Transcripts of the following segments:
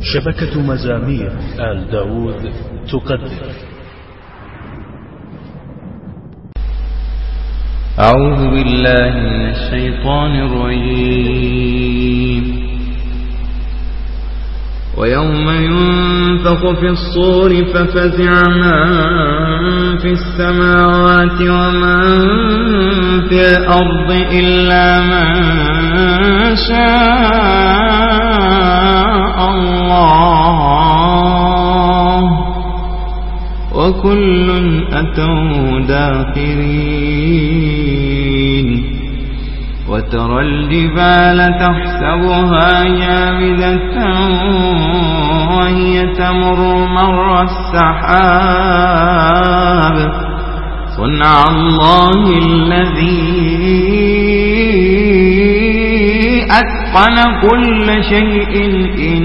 شبكة مزامير آل داود تقدم. أعوذ بالله من الشيطان الرجيم. ويوم ينفق في الصور ففزع من في السماوات ومن في الأرض إلا من شاء. وكل أتوا داخرين وترى الجبال تحسبها جامدة وهي تمر مر السحاب صنع الله الذي أتقن كل شيء إن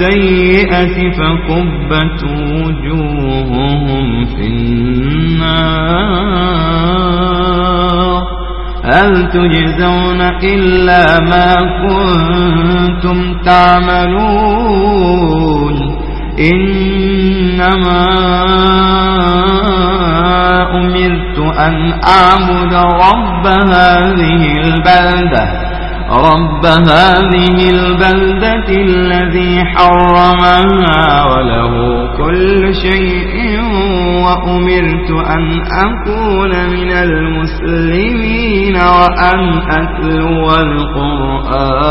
بالسيئة فكبت وجوههم في النار. هل تجزون إلا ما كنتم تعملون؟ إنما أمرت أن أعبد رب هذه البلدة. رب هذه البلدة الذي حرمها وله كل شيء وأمرت أن أكون من المسلمين وأن أتلو القرآن.